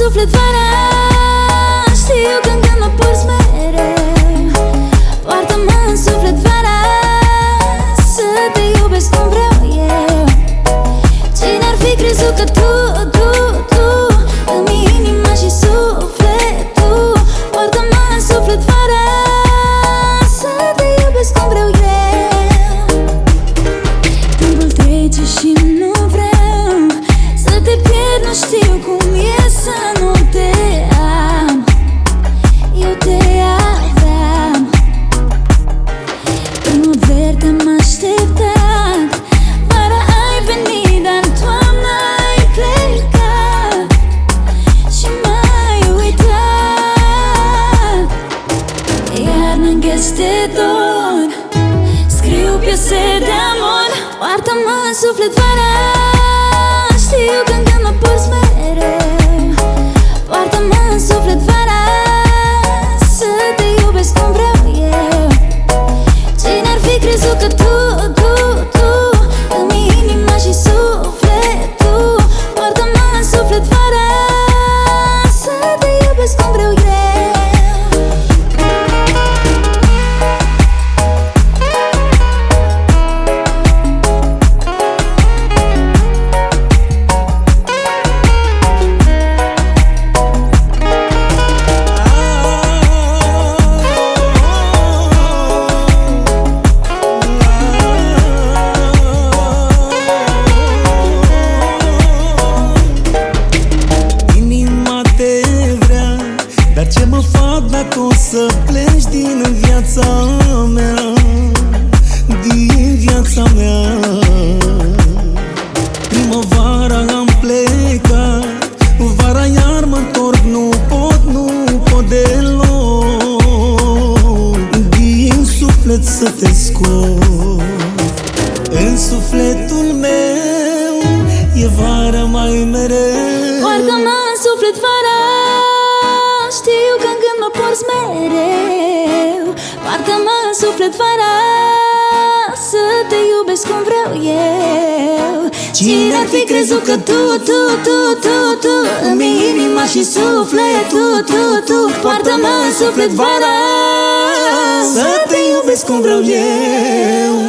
suflet vara Știu că când mă porți mereu. Poartă-mă în suflet vara Să te iubesc cum vreau eu. Cine ar fi crezut că de dor. Scriu piese de amor Poartă-mă în suflet fără Știu când când mă porți mereu. Poartă-mă în suflet fără Să te iubesc cum vreau eu. Cine ar fi crezut că tu, tu, tu Îmi inima și sufletul Poartă-mă în suflet fără Să te iubesc cum vreau eu ce mă fac dacă o să pleci din viața mea Din viața mea? Primăvara am plecat Vara iar mă întorc Nu pot, nu pot deloc. Din suflet să te scot În sufletul meu E vara mai mereu. Poartă-mă în suflet fără Poartă-mă în suflet fără Să te iubesc cum vreau eu. Cine ar fi crezut că tu, tu, tu, tu, tu Îmi inima și sufletul, tu, tu Poartă-mă în suflet fără Să te iubesc cum vreau eu